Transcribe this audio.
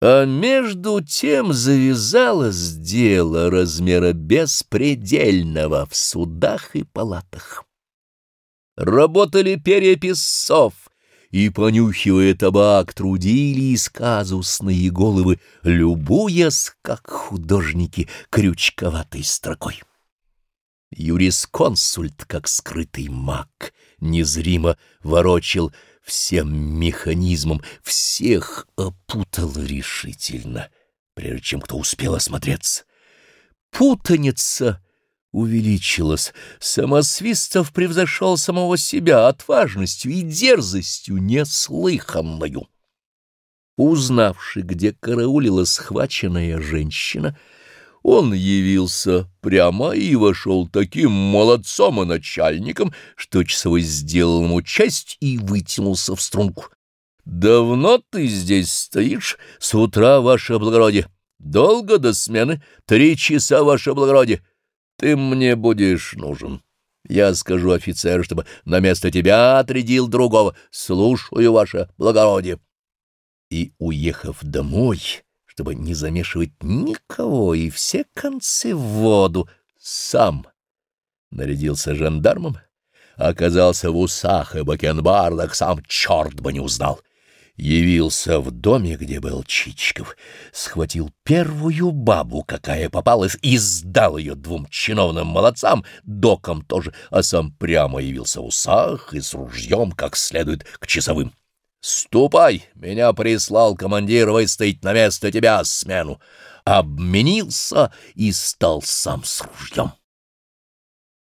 А между тем завязалось дело размера беспредельного в судах и палатах. Работали переписцов, и, понюхивая табак, трудились казусные головы, любуясь, как художники, крючковатой строкой. Юрисконсульт, как скрытый маг, незримо ворочил всем механизмом, всех опутал решительно, прежде чем кто успел осмотреться. Путаница увеличилась, самосвистов превзошел самого себя отважностью и дерзостью неслыханною. Узнавши, где караулила схваченная женщина, — он явился прямо и вошел таким молодцом и начальником, что часовой сделал ему честь и вытянулся в струнку. «Давно ты здесь стоишь? С утра, ваше благородие. Долго до смены? Три часа, ваше благородие. Ты мне будешь нужен. Я скажу офицеру, чтобы на место тебя отрядил другого. Слушаю, ваше благородие». И, уехав домой чтобы не замешивать никого и все концы в воду, сам нарядился жандармом, оказался в усах и бакенбардах, сам черт бы не узнал. Явился в доме, где был Чичиков, схватил первую бабу, какая попалась, и сдал ее двум чиновным молодцам, докам тоже, а сам прямо явился в усах и с ружьем, как следует, к часовым. «Ступай, меня прислал командир выстоять на место тебя смену». Обменился и стал сам с ружьем.